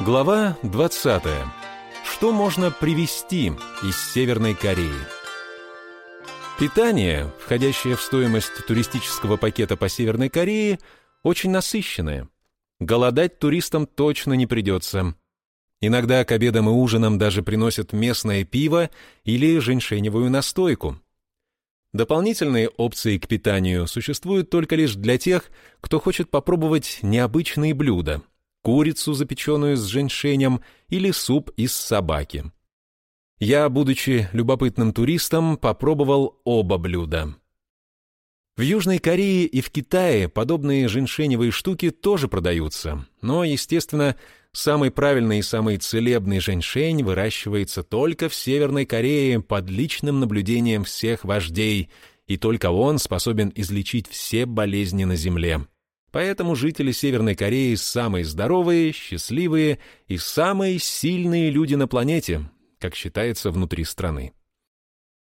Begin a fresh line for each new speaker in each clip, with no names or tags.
Глава 20. Что можно привезти из Северной Кореи? Питание, входящее в стоимость туристического пакета по Северной Корее, очень насыщенное. Голодать туристам точно не придется. Иногда к обедам и ужинам даже приносят местное пиво или женьшеневую настойку. Дополнительные опции к питанию существуют только лишь для тех, кто хочет попробовать необычные блюда – курицу, запеченную с женьшенем, или суп из собаки. Я, будучи любопытным туристом, попробовал оба блюда. В Южной Корее и в Китае подобные женьшеневые штуки тоже продаются, но, естественно, самый правильный и самый целебный женьшень выращивается только в Северной Корее под личным наблюдением всех вождей, и только он способен излечить все болезни на Земле. Поэтому жители Северной Кореи самые здоровые, счастливые и самые сильные люди на планете, как считается внутри страны.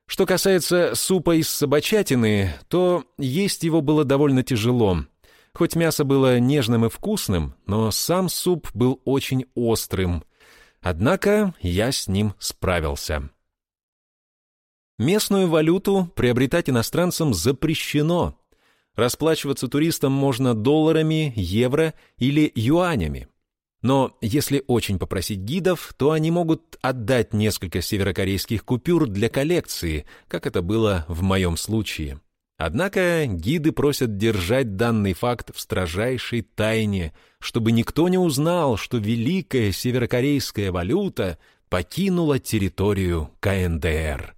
Что касается супа из собачатины, то есть его было довольно тяжело. Хоть мясо было нежным и вкусным, но сам суп был очень острым. Однако я с ним справился. Местную валюту приобретать иностранцам запрещено, Расплачиваться туристам можно долларами, евро или юанями. Но если очень попросить гидов, то они могут отдать несколько северокорейских купюр для коллекции, как это было в моем случае. Однако гиды просят держать данный факт в строжайшей тайне, чтобы никто не узнал, что великая северокорейская валюта покинула территорию КНДР.